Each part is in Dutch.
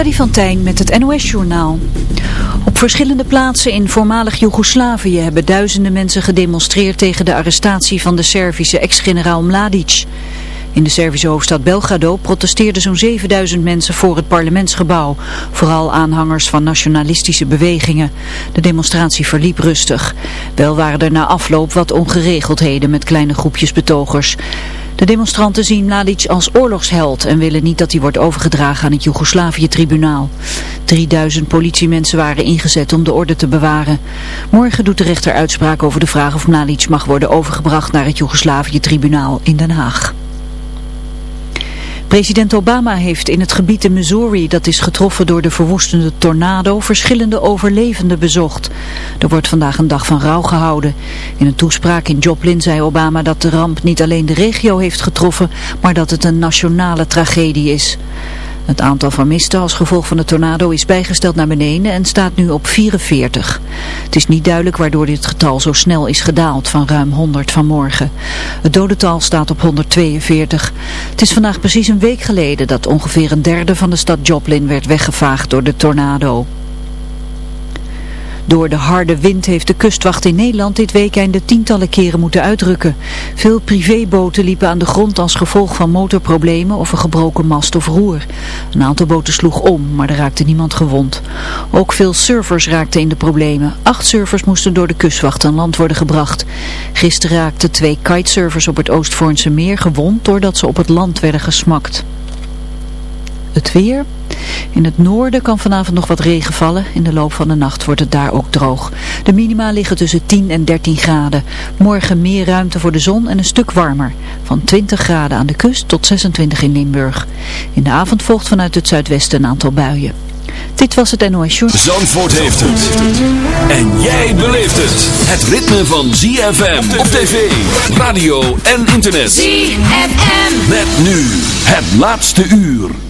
Freddy van Tijn met het NOS-journaal. Op verschillende plaatsen in voormalig Joegoslavië hebben duizenden mensen gedemonstreerd tegen de arrestatie van de Servische ex-generaal Mladic. In de Servische hoofdstad Belgrado protesteerden zo'n 7000 mensen voor het parlementsgebouw. Vooral aanhangers van nationalistische bewegingen. De demonstratie verliep rustig. Wel waren er na afloop wat ongeregeldheden met kleine groepjes betogers. De demonstranten zien Mladic als oorlogsheld en willen niet dat hij wordt overgedragen aan het Joegoslavië-tribunaal. 3000 politiemensen waren ingezet om de orde te bewaren. Morgen doet de rechter uitspraak over de vraag of Mladic mag worden overgebracht naar het Joegoslavië-tribunaal in Den Haag. President Obama heeft in het gebied in Missouri dat is getroffen door de verwoestende tornado verschillende overlevenden bezocht. Er wordt vandaag een dag van rouw gehouden. In een toespraak in Joplin zei Obama dat de ramp niet alleen de regio heeft getroffen, maar dat het een nationale tragedie is. Het aantal vermisten als gevolg van de tornado is bijgesteld naar beneden en staat nu op 44. Het is niet duidelijk waardoor dit getal zo snel is gedaald van ruim 100 vanmorgen. Het dodental staat op 142. Het is vandaag precies een week geleden dat ongeveer een derde van de stad Joplin werd weggevaagd door de tornado. Door de harde wind heeft de kustwacht in Nederland dit weekend de tientallen keren moeten uitrukken. Veel privéboten liepen aan de grond als gevolg van motorproblemen of een gebroken mast of roer. Een aantal boten sloeg om, maar er raakte niemand gewond. Ook veel surfers raakten in de problemen. Acht surfers moesten door de kustwacht aan land worden gebracht. Gisteren raakten twee kitesurfers op het Oostvoornse meer gewond doordat ze op het land werden gesmakt. Het weer... In het noorden kan vanavond nog wat regen vallen. In de loop van de nacht wordt het daar ook droog. De minima liggen tussen 10 en 13 graden. Morgen meer ruimte voor de zon en een stuk warmer. Van 20 graden aan de kust tot 26 in Limburg. In de avond volgt vanuit het zuidwesten een aantal buien. Dit was het NOS Short. Zandvoort heeft het. En jij beleeft het. Het ritme van ZFM op tv, radio en internet. ZFM. Met nu het laatste uur.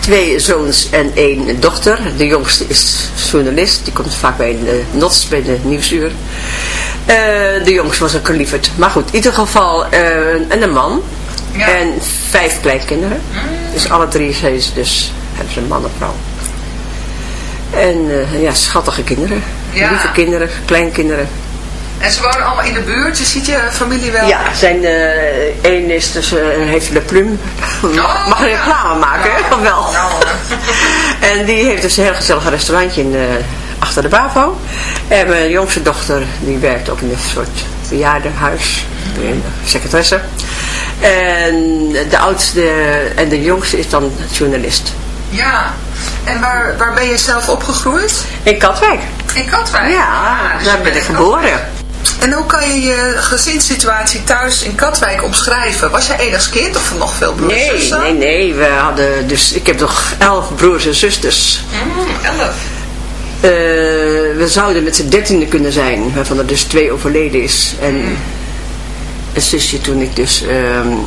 Twee zoons en één dochter. De jongste is journalist. Die komt vaak bij de NOTS, bij de Nieuwsuur. Eh, de jongste was een lieverd. Maar goed, in ieder geval uh, en een man. En vijf kleinkinderen. Dus alle drie zijn ze dus, hebben ze een man en vrouw. En ja, schattige kinderen. Lieve kinderen, kleinkinderen. En ze wonen allemaal in de buurt, je ziet je familie wel? Ja, zijn, één is dus, heeft de plum. Mag reclame maken, hè? wel. en die heeft dus een heel gezellig restaurantje in, uh, achter de BAVO. En mijn jongste dochter, die werkt ook in een soort bejaardenhuis, in secretaresse. En de oudste en de jongste is dan journalist. Ja, en waar, waar ben je zelf opgegroeid? In Katwijk. In Katwijk? Ja, ah, daar ben ik geboren. En hoe kan je je gezinssituatie thuis in Katwijk omschrijven? Was jij enigszins kind of nog veel broers nee, en zussen? Nee, nee, we hadden dus, ik heb nog elf broers en zusters. Mm, elf? Uh, we zouden met z'n dertiende kunnen zijn, waarvan er dus twee overleden is. En mm. een zusje toen ik dus... Um,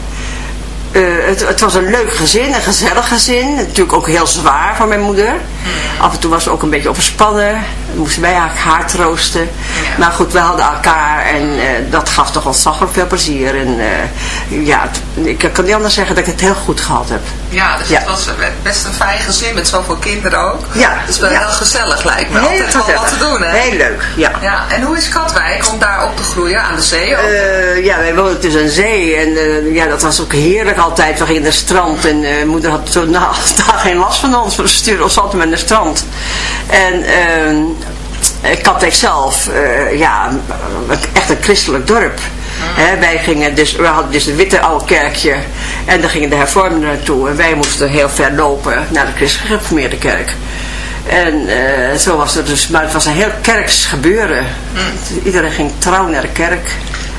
uh, het, het, was een leuk gezin, een gezellig gezin. Natuurlijk ook heel zwaar voor mijn moeder. Af en toe was ze ook een beetje overspannen. Moesten wij haar, haar troosten. Maar goed, we hadden elkaar en uh, dat gaf toch ontzaglijk veel plezier. En uh, ja, ik kan niet anders zeggen dat ik het heel goed gehad heb. Ja, dus het was best een fijn gezin met zoveel kinderen ook. Ja. Dus wel heel gezellig lijkt me. Heel Altijd wel wat te doen, hè? Heel leuk, ja. ja. En hoe is Katwijk om daar op te groeien aan de zee? ja, wij woonden tussen een zee en ja, dat was ook heerlijk altijd. We gingen naar het strand en moeder had zo nou, daar geen last van ons. We stuurden ons altijd naar het strand. En uh, Katwijk zelf, uh, ja, echt een christelijk dorp. He, wij gingen dus, we hadden dus het witte oude kerkje en daar gingen de hervormden naartoe. En wij moesten heel ver lopen naar de christelijk gereformeerde kerk. En uh, zo was het dus, maar het was een heel kerks gebeuren. Mm. Iedereen ging trouw naar de kerk.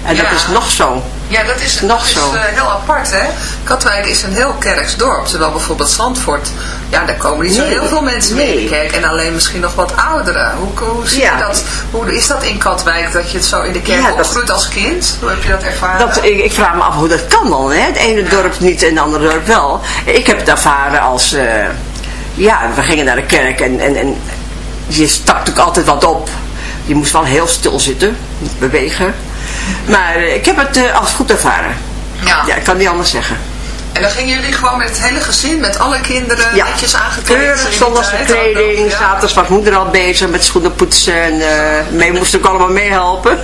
En dat is nog zo. Ja, dat is, nog zo. Is, uh, heel apart, hè. Katwijk is een heel kerks dorp. Terwijl bijvoorbeeld Zandvoort, ja, daar komen niet zo heel veel mensen nee. mee in de kerk. En alleen misschien nog wat ouderen. Hoe, hoe zie je dat? Hoe is dat in Katwijk, dat je het zo in de kerk ja, opgroeit als kind? Hoe heb je dat ervaren? Dat, ik, ik, vraag me af hoe dat kan dan, hè. Het ene dorp niet en het andere dorp wel. Ik heb het ervaren als... Uh, ja, we gingen naar de kerk en, en, en je stak natuurlijk altijd wat op. Je moest wel heel stil zitten, niet bewegen. Maar uh, ik heb het uh, als goed ervaren. Ja. ja, ik kan niet anders zeggen. En dan gingen jullie gewoon met het hele gezin, met alle kinderen, ja. netjes aangekleed? Keurig, zondags kleding. Ja. Zaterdags was moeder al bezig met schoenen poetsen. En uh, mee moest ook allemaal meehelpen.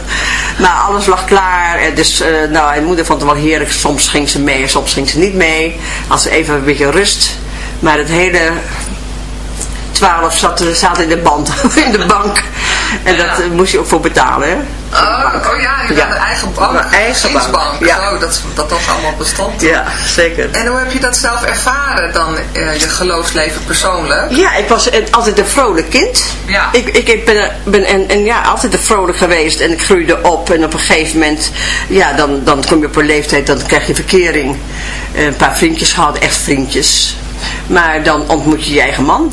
Maar alles lag klaar. En dus, uh, nou, en moeder vond het wel heerlijk. Soms ging ze mee, soms ging ze niet mee. Als ze even een beetje rust. Maar het hele 12 zat, zat in de band, in de bank. En dat uh, moest je ook voor betalen, hè? Oh, oh ja, je ja. een eigen bank. Een eigen bank. Ja. Oh, dat, dat toch allemaal bestond. Ja, zeker. En hoe heb je dat zelf ervaren dan, uh, je geloofsleven persoonlijk? Ja, ik was altijd een vrolijk kind. Ja. Ik, ik ben, ben en, en ja, altijd een vrolijk geweest en ik groeide op en op een gegeven moment, ja, dan, dan kom je op een leeftijd, dan krijg je verkering. Een paar vriendjes gehad, echt vriendjes. Maar dan ontmoet je je eigen man.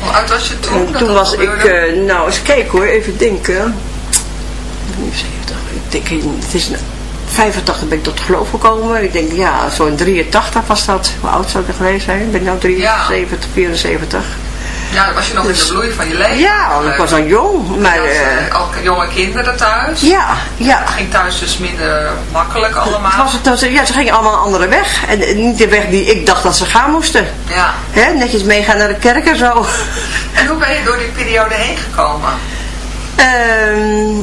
Hoe oud was je toen? En toen was ik, uh, nou eens kijken hoor, even denken. 70, ik denk, het is 85 ben ik tot geloof gekomen. Ik denk, ja, zo'n 83 was dat. Hoe oud zou ik geweest zijn? Ik ben nu 73, 74. Ja, dan was je nog in de Dus- bloei van je leven. Ja, want ik was dan jong. Maar had, eh, ook jonge kinderen thuis. ja, ja. Het ging thuis dus minder makkelijk Het allemaal. was het, was- ja, ze gingen allemaal een andere weg. En eh, niet de weg die ik dacht dat ze gaan moesten. Ja. Hè, netjes meegaan naar de kerk en zo. En hoe ben je door die periode heen gekomen? Ehm,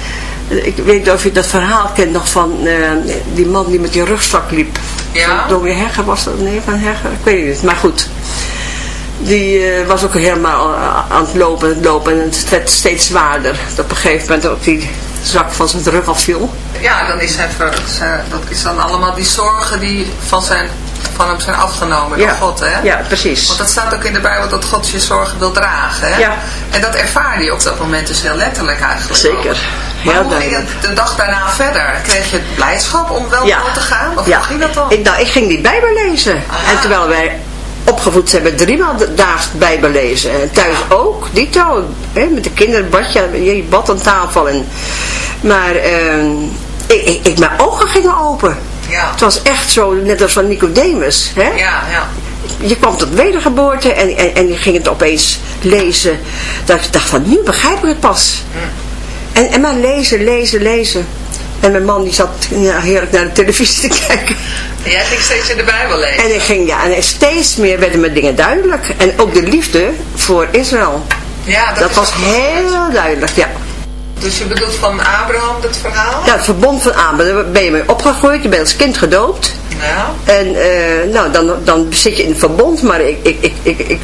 Ik weet niet of je dat verhaal kent nog van eh, die man die met die rugzak liep. Ja. Dominee Hegger was dat? Nee, van Hegger? Ik weet het niet. Maar goed. Die eh, was ook helemaal aan het lopen en het lopen. En het werd steeds zwaarder. Dat op een gegeven moment ook die zak van zijn rug afviel. Ja, dan is hij ver, dat is dan allemaal die zorgen die van, zijn, van hem zijn afgenomen door God, hè? Ja, precies. Want dat staat ook in de Bijbel dat God je zorgen wil dragen, hè? Ja. En dat ervaarde je op dat moment dus heel letterlijk eigenlijk. Zeker. Maar Heel hoe ging het de dag daarna verder? Kreeg je blijdschap om wel door te gaan? Of hoe ging dat dan? Ik, nou, ik ging die Bijbel lezen. Aha. En terwijl wij opgevoed zijn met driemaal daags Bijbel lezen. En thuis ook, dito. Hè, met de kinderen bad je, je bad aan tafel. En, maar ehm, ik, ik, ik- mijn ogen gingen open. Ja. Het was echt zo, net als van Nicodemus. Hè? Ja, ja. Je kwam tot wedergeboorte en, en, en je ging het opeens lezen. Dat ik dacht van, nu begrijp ik het pas. En, en maar lezen, lezen, lezen. En mijn man die zat ja, heerlijk naar de televisie te kijken. En jij ging steeds in de Bijbel lezen. En ik ging, ja, en steeds meer werden me dingen duidelijk. En ook de liefde voor Israël. ja, dat, Dat was heel duidelijk, ja. Dus je bedoelt van Abraham dat verhaal? Ja, het verbond van Abraham. Daar ben je mee opgegroeid, je bent als kind gedoopt. Ja. En eh, nou, dan, dan zit je in het verbond, maar ik, ik, ik, ik, ik,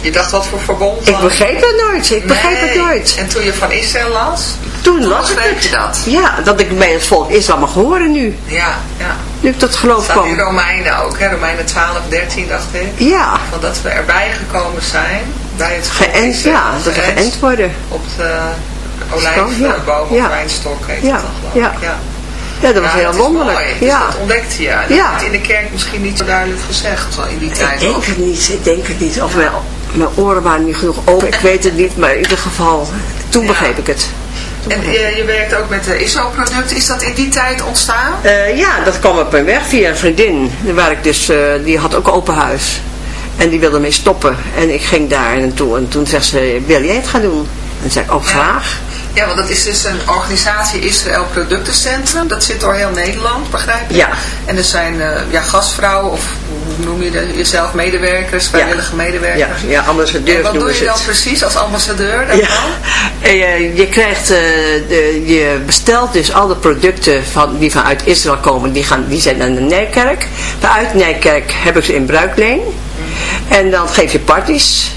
Je dacht wat voor verbond ik begreep het nooit. Ik begreep het Nee. nooit. En toen je van Israël las? Toen las ik het. je dat? Ja, dat ik bij het volk Israël mag horen nu. Ja, ja. Nu ik tot geloof staat in kwam. Romeinen ook, hè? Romeinen 12, 13 dacht ik. Ja, Van dat we erbij gekomen zijn bij het volk geënt, Israël, ja, dat we geënt worden. Op de. Olijfboom Ja. of wijnstok heet het dan geloof ja. ik. Ja. Ja, dat was Ja, heel wonderlijk. Dus ja. dat ontdekte je. Dat Ja. werd in de kerk misschien niet zo duidelijk gezegd zo in die Ik tijd. denk of? het niet, ik denk het niet. Of mijn, mijn oren waren niet genoeg open, ik weet het niet, maar in ieder geval, toen begreep ik het. Toen En ik je, je werkt ook met de ISO-producten. Is dat in die tijd ontstaan? Eh, ja, dat kwam op mijn weg via een vriendin. Waar ik dus, eh, die had ook open huis. En die wilde mee stoppen. En ik ging daar naartoe. En toen zei ze, wil jij het gaan doen? En toen zei ik, ook Ja. graag. Ja, want dat is dus een organisatie Israël Productencentrum. Dat zit door heel Nederland, begrijp je? Ja. En er zijn eh, ja, gastvrouwen of hoe noem je dat, jezelf medewerkers, vrijwillige Ja, medewerkers. ja ambassadeurs en wat doe je dan het. precies als ambassadeur daarvan? Ja, en, eh, je krijgt, eh, de, je bestelt dus alle producten van, die vanuit Israël komen, die, gaan, die zijn naar de Nijkerk. Vanuit Nijkerk heb ik ze in bruikleen. En dan geef je parties.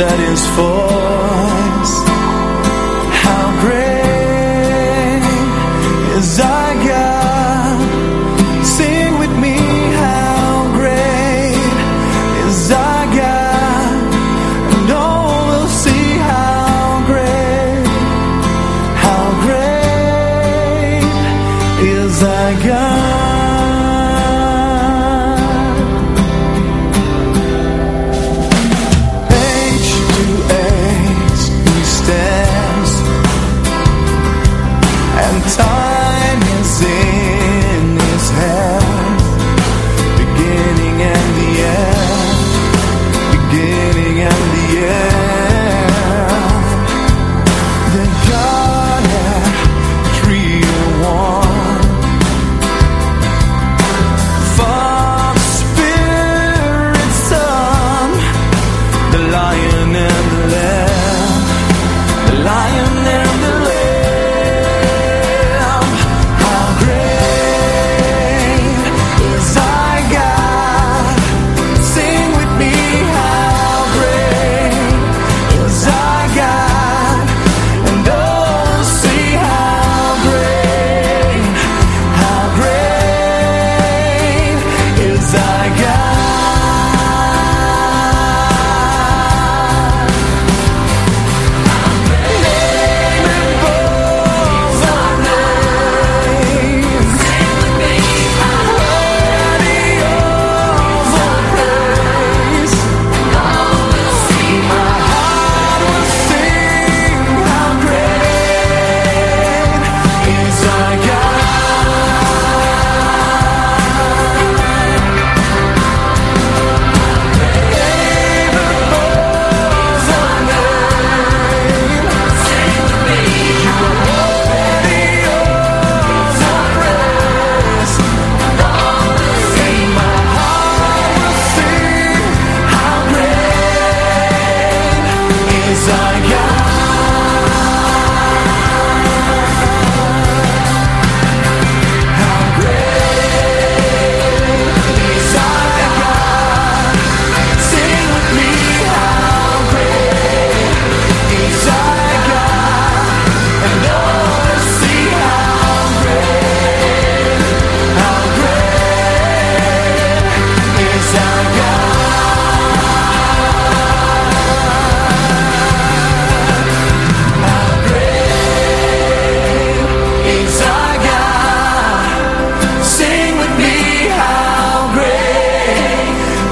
that is for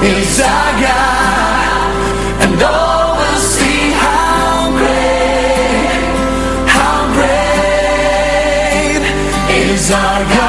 is our God, and all will see how great, how great is our God.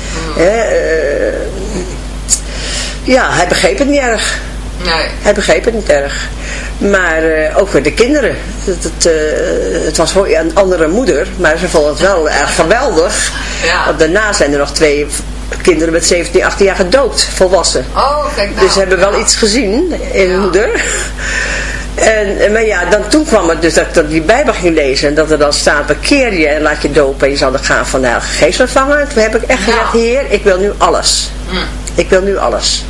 Hè, eh, ja, hij begreep het niet erg. Nee. Hij begreep het niet erg. Maar eh, ook met de kinderen. Het, het, eh, het was een andere moeder, maar ze vonden het wel erg geweldig. Ja. Want daarna zijn er nog twee kinderen met 17, 18 jaar gedoopt, volwassen. Oh, kijk nou. dus ze hebben wel iets gezien in Ja. moeder. En, maar ja, dan, toen kwam het dus dat ik dat die Bijbel ging lezen en dat er dan staat, bekeer je en laat je dopen en je zal de gaan van de Heilige Geest ontvangen. Toen heb ik echt Ja. gezegd, Heer, ik wil nu alles. Hm. Ik wil nu alles.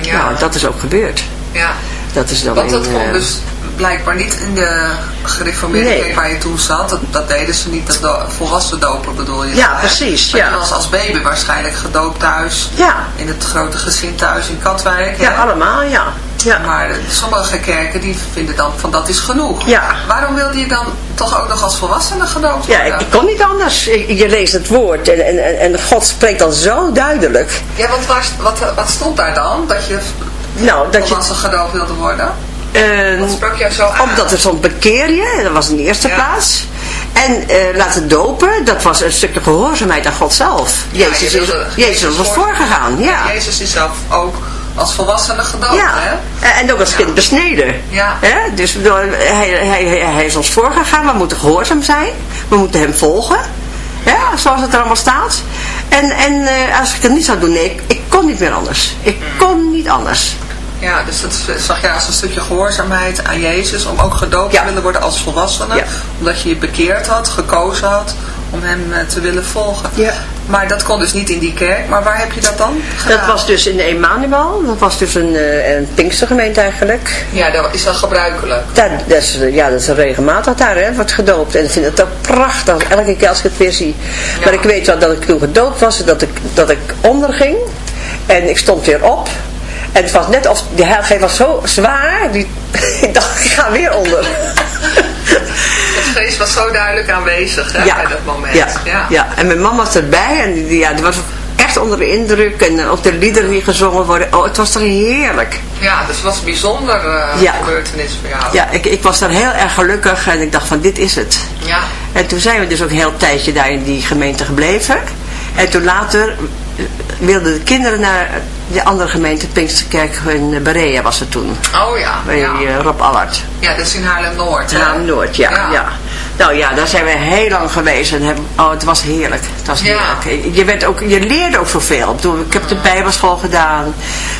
Ja. Nou, dat is ook gebeurd. ja. Dat is dan Want dat in, kon eh, dus blijkbaar niet in de gereformeerde Nee. kerk waar je toen zat. Dat, dat deden ze niet, dat do- volwassen dopen bedoel je? Ja, hè? precies, Maar ja. je was als baby waarschijnlijk gedoopt thuis. Ja. In het grote gezin thuis in Katwijk. Ja, hè? allemaal, ja. Ja. Maar sommige kerken die vinden dan van dat is genoeg. Ja. Waarom wilde je dan toch ook nog als volwassene gedoopt Ja, worden? ik, ik kon niet anders. Je leest het woord en, en, en- God spreekt dan zo duidelijk. Ja, want waar, wat, wat stond daar dan? Dat je Nou, dat je... volwassen gedoopt wilde worden? eh, Wat sprak jou zo aan? omdat er stond bekeer je, dat was in de eerste Ja. plaats. En eh, laten dopen, dat was een stukje gehoorzaamheid aan God zelf. Ja, Jezus, je is, wilde- Jezus was voor- voorgegaan, ja. Jezus is zelf ook als volwassene gedoopt, Ja, hè? en en ook als kind besneden. Ja. Hè? Dus bedoel, hij, hij, hij, is ons voorgegaan, we moeten gehoorzaam zijn. We moeten hem volgen. Ja, zoals het er allemaal staat. En, en eh, als ik het niet zou doen, nee, ik, ik kon niet meer anders. Ik kon niet anders. Ja, dus dat zag je als een stukje gehoorzaamheid aan Jezus, om ook gedoopt Ja. te willen worden als volwassene. Ja. Omdat je je bekeerd had, gekozen had om hem eh, te willen volgen. Ja. Maar dat kon dus niet in die kerk, maar waar heb je dat dan gedaan? Dat was dus in Emanuel. Dat was dus een, eh, een Pinkstergemeente eigenlijk. Ja, dat is dat gebruikelijk. Daar, dat is, eh, ja, dat is regelmatig daar, hè, wordt gedoopt. En ik vind het ook prachtig, elke keer als ik het weer zie. Maar ik weet wel dat ik toen gedoopt was, dat ik, dat ik onderging. En ik stond weer op. En het was net of, die heilige was zo zwaar, die, ik dacht, ik ga weer onder. Het geest was zo duidelijk aanwezig hè, bij dat moment. Ja, ja. en mijn man was erbij en die, ja, die was echt onder de indruk. En eh, ook de liederen die gezongen worden, oh, het was toch heerlijk. Ja, dus het was een bijzonder Ja. gebeurtenis voor jou. Ja, ik, ik was daar heel erg gelukkig en ik dacht van, dit is het. Ja. En toen zijn we dus ook een heel tijdje daar in die gemeente gebleven. En toen later eh, wilden de kinderen naar de andere gemeente, Pinksterkerk in Berea was het toen. Oh ja. Bij ja. eh, Rob Allard. ja, dat is in Haarlem-Noord. hè? Naam Noord, ja, Ja. ja. Nou ja, daar zijn we heel lang geweest en hebben, oh, het was heerlijk. Het was Ja. heerlijk. Je, werd ook, je leerde ook zoveel. Ik bedoel, Ik heb de bijbelschool gedaan,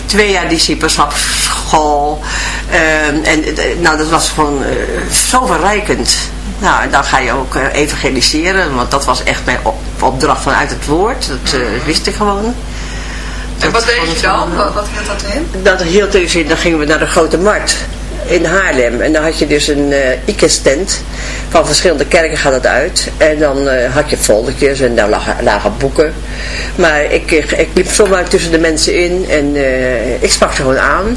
twee jaar discipelschapsschool. ehm, en eh, nou, dat was gewoon eh, zo verrijkend. Nou, en dan ga je ook eh, evangeliseren, want dat was echt mijn op- opdracht vanuit het woord. Dat eh, wist ik gewoon. En wat deed je dan? Wat, hield dat in? dat hield dus in, dan gingen we naar de Grote Markt in Haarlem. En dan had je dus een eh IKES-tent. Van verschillende kerken gaat het uit. En dan eh, had je foldertjes en daar lagen, lagen boeken. Maar ik, ik, ik liep zomaar tussen de mensen in en eh, ik sprak ze gewoon aan.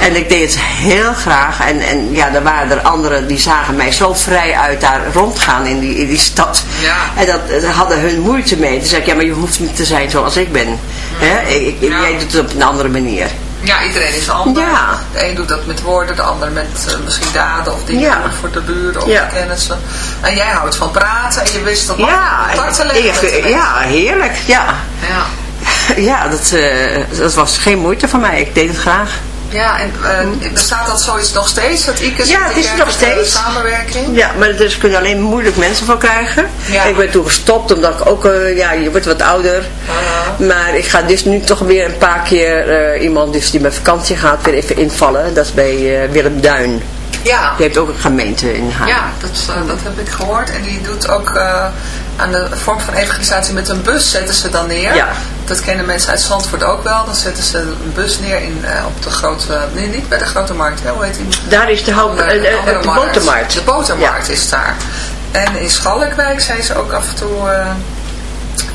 En ik deed het heel graag. En, en ja, er waren er anderen die zagen mij zo vrij uit daar rondgaan in die, in die stad. Ja. En dat eh, hadden hun moeite mee. Toen zei ik, ja, maar je hoeft niet te zijn zoals ik ben. Hè? Ik, ik- Ja. Jij doet het op een andere manier. Ja, iedereen is anders. Ja. De een doet dat met woorden, de ander met eh, misschien daden of dingen Ja. voor de buren of Ja. de kennissen. En jij houdt van praten en je wist dat Ja, ik- ja, heerlijk. Ja, ja. ja dat, eh, dat was geen moeite voor mij. Ik deed het graag. Ja, en uh, bestaat dat zoiets nog steeds, dat ICUS Ja, het is nog steeds. samenwerking? Ja, maar er kunnen alleen moeilijk mensen van krijgen. Ja. Ik ben toen gestopt, omdat ik ook, uh, ja, je wordt wat ouder. Maar ik ga dus nu toch weer een paar keer uh, iemand dus die met vakantie gaat weer even invallen. Dat is bij Willem Duin. Ja. Die heeft ook een gemeente in haar. Ja, dat, dat heb ik gehoord. En die doet ook aan de vorm van evangelisatie met een bus zetten ze dan neer. Ja. Dat kennen mensen uit Zandvoort ook wel. Dan zetten ze een bus neer in, uh, op de grote, nee niet bij de grote markt, hè? hoe heet die? Daar is de, hout, uh, de, de, de botermarkt. De botermarkt ja. is daar. En in Schalkwijk zijn ze ook af en toe... Uh,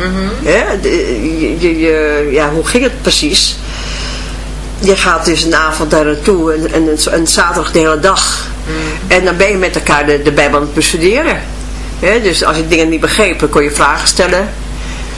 Mm ja, je, je, ja, hoe ging het precies? Je gaat dus een avond daar naartoe en, en zaterdag de hele dag. Mhm. En dan ben je met elkaar de, de Bijbel aan het bestuderen. Ja, dus als je dingen niet begreep, dan kon je vragen stellen.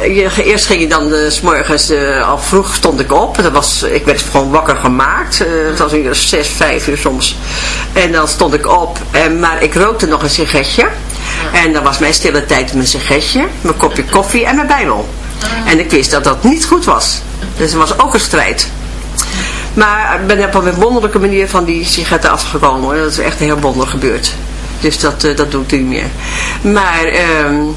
je, eerst ging je dan uh, s morgens uh, al vroeg stond ik op. Dat was, ik werd gewoon wakker gemaakt. Het was een zes, vijf uur soms. En dan stond ik op. En, maar ik rookte nog een sigaretje. En dan was mijn stille tijd mijn sigaretje, mijn kopje koffie en mijn bijbel. En ik wist dat dat niet goed was. Dus er was ook een strijd. Maar ik ben op een wonderlijke manier van die sigaretten afgekomen. Dat is echt heel wonder gebeurd. Dus dat, dat doe ik niet meer. Maar... Um,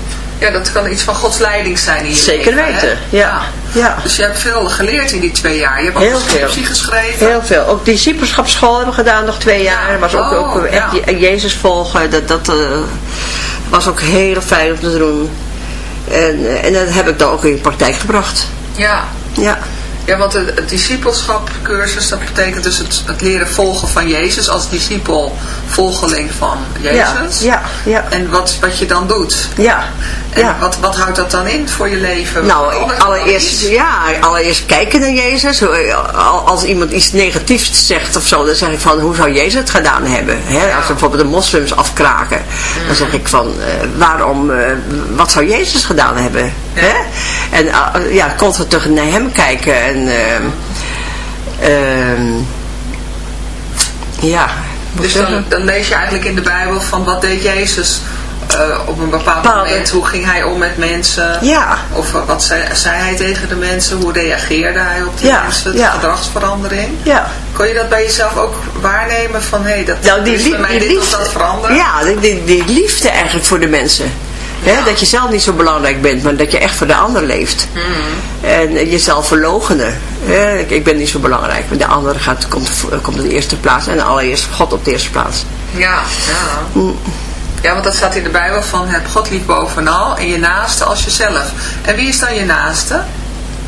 Ja, dat kan iets van Gods leiding zijn in je Zeker leven, weten, ja. ja. Dus je hebt veel geleerd in die twee jaar. Je hebt ook Heel veel. geschreven. Heel veel. Ook discipelschapsschool hebben we gedaan nog twee jaar. was ook, Oh, ook echt ja. Jezus volgen. Dat, dat uh, was ook heel fijn om te doen. En, uh, en dat heb ik dan ook in de praktijk gebracht. Ja. Ja. Ja, want het, het discipelschapcursus, dat betekent dus het, het leren volgen van Jezus als discipel, volgeling van Jezus. Ja, ja, ja. En wat, wat je dan doet. Ja, En ja. wat, wat houdt dat dan in voor je leven? Nou, allereerst, ja, allereerst kijken naar Jezus. Als iemand iets negatiefs zegt of zo, dan zeg ik van, hoe zou Jezus het gedaan hebben? Hè? Ja. Als we bijvoorbeeld de moslims afkraken, dan zeg ik van, uh, waarom, uh, wat zou Jezus gedaan hebben? Hè? En uh, ja, constant terug naar hem kijken en... ja, Dus dan, dan lees je eigenlijk in de Bijbel van wat deed Jezus uh, op een bepaald Bepaalde. moment. Hoe ging hij om met mensen? Ja. Of uh, wat zei, zei, hij tegen de mensen? Hoe reageerde hij op die Ja, mensen? De ja. gedragsverandering? Ja. Kon je dat bij jezelf ook waarnemen van hé, hey, dat Nou, die, is bij mij die dit liefde, of dat veranderen? ja, die, die, die liefde eigenlijk voor de mensen. Dat je zelf niet zo belangrijk bent, maar dat je echt voor de ander leeft. Mhm. En jezelf verlogenen. Ik, ik ben niet zo belangrijk, maar de andere gaat, komt, komt op de eerste plaats. En allereerst God op de eerste plaats. Ja, ja. Ja, want dat staat in de Bijbel van heb God lief bovenal en je naaste als jezelf. En wie is dan je naaste?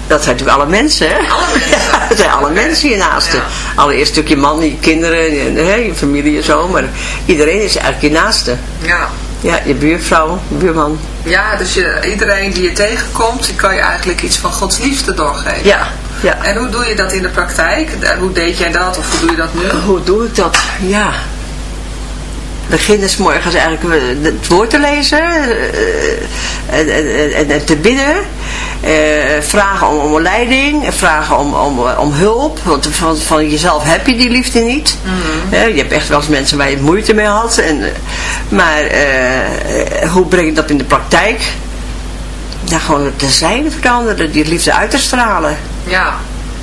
Dat zijn natuurlijk alle mensen, hè? Alle mensen. Ja, dat zijn alle mensen je naaste. Ja. Allereerst stuk je man, je kinderen, je, hè, je familie en zo. Maar iedereen is eigenlijk je naaste. Ja. Ja, je buurvrouw, buurman. Ja, dus je, iedereen die je tegenkomt, die kan je eigenlijk iets van Gods liefde doorgeven. Ja, ja. En hoe doe je dat in de praktijk? Hoe deed jij dat of hoe doe je dat nu? Hoe doe ik dat? Ja. beginnen s morgens eigenlijk eh, het woord te lezen eh, en, en, en, en te bidden. Eh, vragen om, om leiding, vragen om, om, om hulp, want van, van jezelf heb je die liefde niet. Eh, je hebt echt wel eens mensen waar je moeite mee had. En, eh, maar eh, hoe breng je dat in de praktijk? Ja, gewoon te zijn veranderen, die liefde uit te stralen. Ja.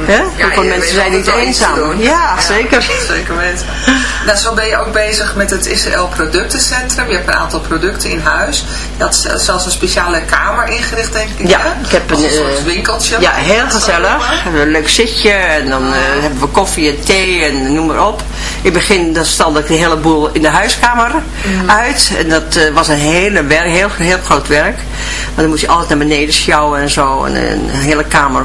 Hè? Hoeveel je mensen zijn niet eenzaam? doen. Ja, zeker. Zeker weten. Nou, zo ben je ook bezig met het Israël Productencentrum. Je hebt een aantal producten in huis. Je had zelfs een speciale kamer ingericht, denk ik. Ja, hè? ik heb een, een soort eh, winkeltje. Ja, heel gezellig. Een leuk zitje en dan eh, hebben we koffie en thee en noem maar op. In het begin dan ik de hele boel in de huiskamer uit. En dat eh, was een hele werk, heel, heel groot werk. Want dan moest je altijd naar beneden sjouwen en zo. En een hele kamer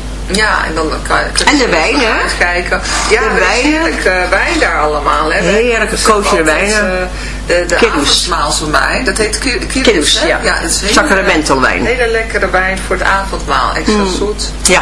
Ja, en dan kan je... En de wijn, hè? Kijken. Ja, De er is wijn. daar allemaal, hè? Heerlijke altijd, wijnen. eh, de de Kiddoes. avondmaalswijn. Dat heet ki- kiddoes, ja. hele- Sacramentelwijn. Hele lekkere wijn voor het avondmaal. Extra Mm. zoet. Ja,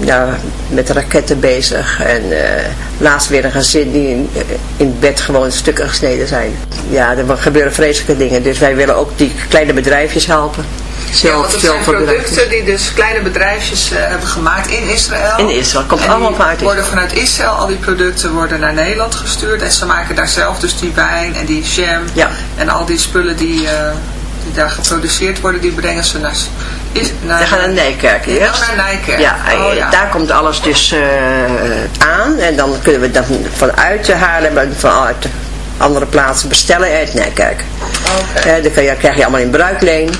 ja, met raketten bezig. En eh, laatst weer een gezin die in, eh, in bed gewoon stukken gesneden zijn. Ja, er gebeuren vreselijke dingen. Dus wij willen ook die kleine bedrijfjes helpen. Ja, want het zijn Zilverbedrijfjes. producten die dus kleine bedrijfjes eh, hebben gemaakt in Israël. In Israël, komt En allemaal die vanuit Israël. worden vanuit Israël, al die producten worden naar Nederland gestuurd. En ze maken daar zelf dus die wijn en die jam. Ja. En al die spullen die, die daar geproduceerd worden, die brengen ze naar... Is, naar We gaan naar Nijkerk eerst. naar Nijkerk. Ja, Oh, eh, ja. daar komt alles dus eh, aan. En dan kunnen we dat vanuit Haarlem en vanuit andere plaatsen bestellen uit Nijkerk. Oké. Eh, dan kan je, krijg je allemaal in bruikleen.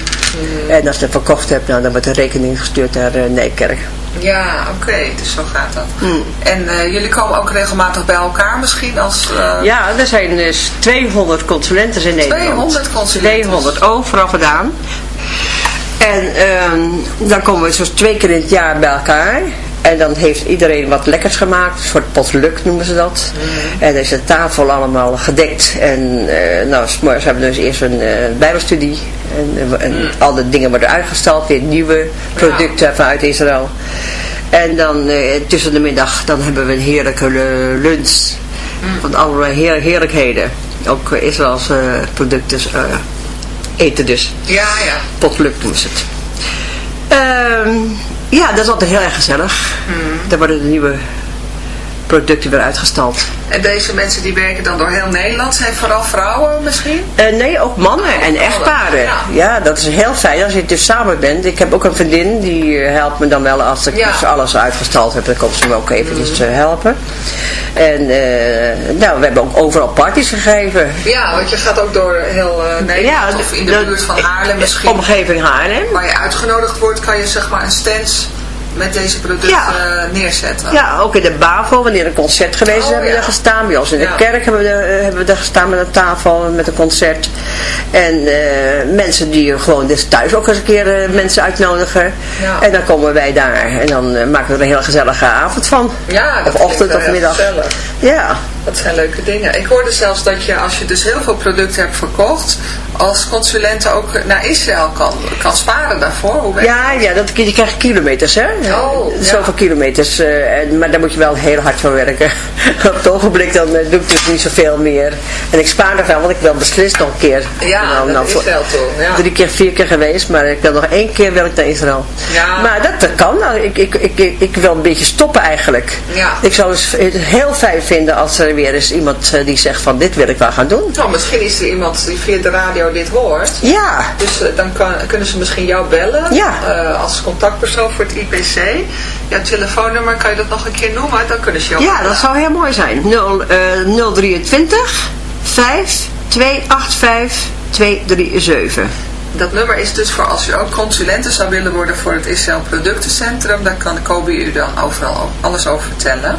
En als je het verkocht hebt, nou, dan wordt de rekening gestuurd naar Nijkerk. Ja, oké, dus zo gaat dat. Hmm. En jullie komen ook regelmatig bij elkaar misschien als... Ja, er zijn dus 200 consulenten in Nederland. 200 consulenten. 200, overal gedaan. En ehm, dan komen we zo twee keer in het jaar bij elkaar. En dan heeft iedereen wat lekkers gemaakt. Een soort potluck noemen ze dat. En dan is de tafel allemaal gedekt. En eh nou, hebben we dus eerst een eh, bijbelstudie. En, eh, en al de dingen worden uitgestald. Weer nieuwe producten vanuit Israël. En dan tussen de middag dan hebben we een heerlijke lunch. Van allerlei heer, heerlijkheden. ook Israëlse producten eten dus. Ja, ja. Potluck doen ze het. Ehm, ja, dat is altijd heel erg gezellig. Daar worden de nieuwe producten weer uitgestald. En deze mensen die werken dan door heel Nederland, zijn vooral vrouwen misschien? Eh, nee, ook mannen en echtparen. Ja. Ja. dat is heel fijn als je dus samen bent. Ik heb ook een vriendin, die helpt me dan wel als ik Ja. dus alles uitgestald heb. Dan komt ze me ook eventjes eh, helpen. En eh, nou, we hebben ook overal parties gegeven. Ja, want je gaat ook door heel Nederland of in de buurt van Haarlem misschien. Omgeving Haarlem. Waar je uitgenodigd wordt, kan je zeg maar een stand met deze producten Ja. eh, neerzetten. Ja, ook in de BAVO, wanneer een concert geweest is, Oh, hebben we ja. er gestaan. Bij ons in de Ja. kerk hebben we, er, hebben we er gestaan met een tafel, met een concert. En eh, mensen die gewoon dus thuis ook eens een keer eh, mensen uitnodigen. En dan komen wij daar en dan eh, maken we er een hele gezellige avond van. Ja, dat of ochtend of heel middag. gezellig. Ja. Dat zijn leuke dingen. Ik hoorde zelfs dat je, als je dus heel veel producten hebt verkocht, als consulent ook naar Israël kan, kan sparen daarvoor. Hoe Ja, ja dat, je krijgt kilometers, hè? Oh, ja. Zoveel kilometers. eh, en- maar daar moet je wel heel hard voor werken. Op het ogenblik dan eh, doe ik dus niet zoveel meer. En ik spaar nog wel, want ik wil beslist nog een keer. Ja, Nou, naar Israël toe. Ja. Drie keer, vier keer geweest, maar ik wil nog één keer wil ik naar Israël. Ja. Maar dat, dat kan. Nou, ik, ik, ik, ik, wil een beetje stoppen eigenlijk. Ja. Ik zou dus het heel fijn vinden als er weer eens iemand eh, die zegt van dit wil ik wel gaan doen. Nou, misschien is er iemand die via de radio dit hoort. Ja, Dus eh, dan kan, kunnen ze misschien jou bellen Ja. eh, als contactpersoon voor het IPC. Jouw telefoonnummer, kan je dat nog een keer noemen? Dan kunnen ze jou ja bellen. dat zou heel mooi zijn. 0, eh, 023 5 285 237. Dat nummer is dus voor als u ook consulenten zou willen worden voor het Israël Productencentrum. Dan kan Kobe u dan overal alles over vertellen.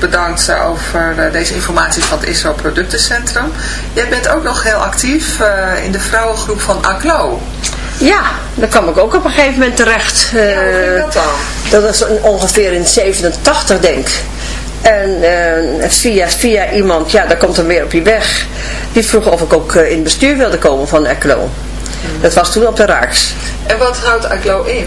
hartelijk bedankt over eh, deze informatie van het Israël Productencentrum. Jij bent ook nog heel actief eh, in de vrouwengroep van ACLO. Ja, daar kwam ik ook op een gegeven moment terecht. Ja, hoe ging Eh, dat dan? Dat was ongeveer in 87 denk ik. En via, via iemand, ja, daar komt er weer op je weg. Die vroeg of ik ook in het bestuur wilde komen van ECLO. Dat was toen op de Raaks. En wat houdt ACLO in?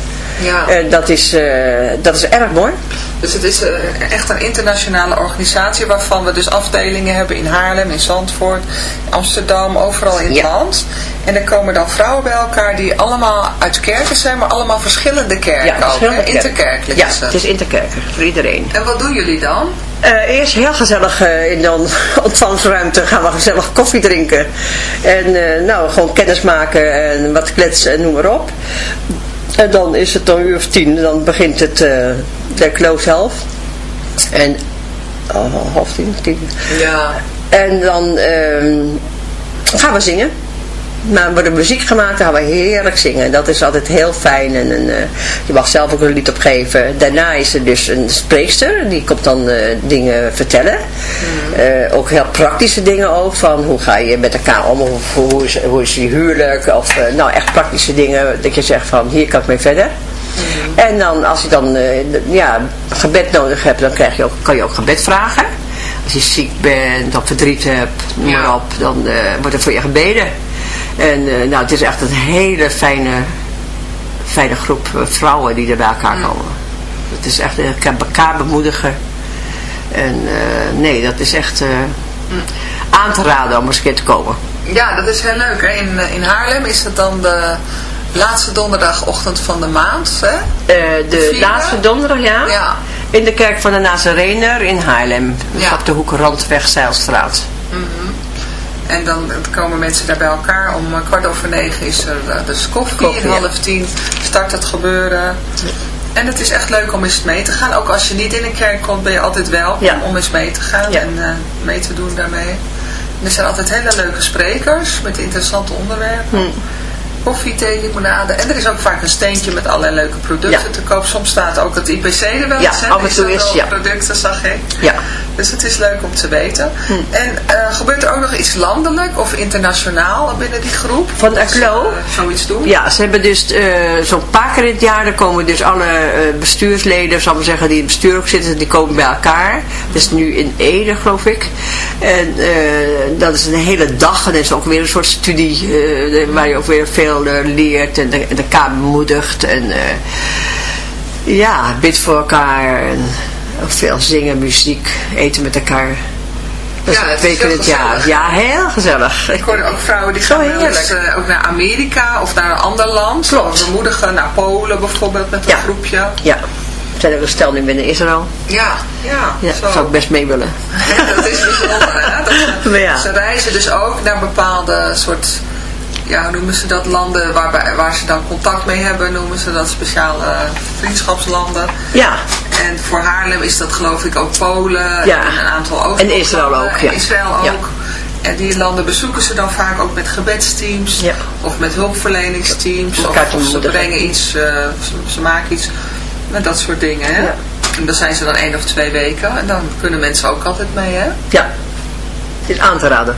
Ja. En dat is, eh, dat is erg mooi. Dus het is eh, echt een internationale organisatie waarvan we dus afdelingen hebben in Haarlem, in Zandvoort, Amsterdam, overal in het Ja. land. En er komen dan vrouwen bij elkaar die allemaal uit kerken zijn, maar allemaal verschillende kerken ook. hè? verschillende kerken. Interkerkelijk Ja, is het. het is interkerkelijk voor iedereen. En wat doen jullie dan? Eh, eerst heel gezellig eh, in de on- ontvangstruimte gaan we gezellig koffie drinken. En eh, nou, gewoon kennis maken en wat kletsen en noem maar op. En dan is het dan een uur of tien, dan begint het eh de close zelf. En oh, half tien, tien. Ja. En dan ehm, gaan we zingen. Maar er wordt muziek gemaakt, dan gaan we heerlijk zingen. Dat is altijd heel fijn. En, en, eh, je mag zelf ook een lied opgeven. Daarna is er dus een spreekster. Die komt dan eh, dingen vertellen. Eh, ook heel praktische dingen ook. Van hoe ga je met elkaar om? Of hoe is, hoe is je huwelijk? Of nou echt praktische dingen. Dat je zegt van hier kan ik mee verder. En dan als je dan ja, gebed nodig hebt. Dan krijg je ook, kan je ook gebed vragen. Als je ziek bent of verdriet hebt. Noem maar Ja. op. Dan wordt er voor je gebeden. En eh, nou, het is echt een hele fijne, fijne groep eh, vrouwen die er bij elkaar komen. Het is echt eh, elkaar bemoedigen. En nee, dat is echt eh, aan te raden om eens een keer te komen. Ja, dat is heel leuk. Hè? In, in Haarlem is het dan de laatste donderdagochtend van de maand. Hè? De laatste donderdag, ja. Ja. In de kerk van de Nazarener in Haarlem. Ja. Op de hoek Randweg Zeilstraat. En dan komen mensen daar bij elkaar. Om eh, kwart over negen is er eh, dus koffie. Koffie, en ja. half tien start het gebeuren. En het is echt leuk om eens mee te gaan. Ook als je niet in een kerk komt, ben je altijd welkom Ja. om eens mee te gaan Ja. en eh, mee te doen daarmee. En er zijn altijd hele leuke sprekers met interessante onderwerpen. Hm. Koffie, thee, limonade. En er is ook vaak een steentje met allerlei leuke producten Ja. te koop. Soms staat ook het IPC er wel Ja, eens. hè? af en toe is, ja. producten, zag ik. Ja. Dus het is leuk om te weten. Hm. En eh, gebeurt er ook nog iets landelijk of internationaal binnen die groep? Van ACLO? eh, zoiets doen? Ja, ze hebben dus eh, zo'n paar keer in het jaar, dan komen dus alle bestuursleden, zal ik maar zeggen, die in het bestuur ook zitten, die komen bij elkaar. Dat is nu in Ede, geloof ik. En dat is een hele dag en dat is ook weer een soort studie waar je ook weer veel leert en de, de kamer bemoedigt. En ja, bid voor elkaar en veel zingen, muziek, eten met elkaar. Dat Ja, twee keer het jaar. Ja, heel gezellig. Ik hoorde ook vrouwen die gaan eh, ook naar Amerika of naar een ander land. Klopt. Of bemoedigen naar Polen bijvoorbeeld met een Ja. groepje. Ja. zijn er een stel nu binnen Israël. Ja, ja. Ja, zo. zou ik best mee willen. dat is bijzonder, hè? Dat ze, ja. ze reizen dus ook naar bepaalde soort, ja, noemen ze dat, landen waarbij, waar ze dan contact mee hebben, noemen ze dat speciale vriendschapslanden. Ja, En voor Haarlem is dat geloof ik ook Polen Ja. en een aantal ook. En Israël ook, ja. En Israël ook. Ja. En die landen bezoeken ze dan vaak ook met gebedsteams Ja. of met hulpverleningsteams. Of, ze brengen iets, eh, ze, ze maken iets met dat soort dingen. Hè? Ja. En dan zijn ze dan één of twee weken en dan kunnen mensen ook altijd mee. Hè? ja. Het is aan te raden.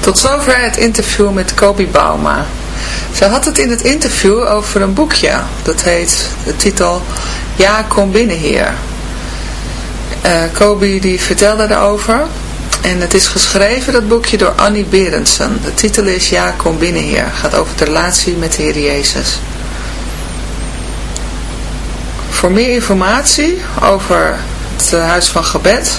Tot zover het interview met Kobi Bauma. Ze had het in het interview over een boekje. Dat heet de titel Ja, kom binnen hier. Eh Kobi die vertelde daarover. En het is geschreven, dat boekje, door Annie Berendsen. De titel is Ja, kom binnen hier. Gaat over de relatie met de Heer Jezus. Voor meer informatie over het eh, Huis van Gebed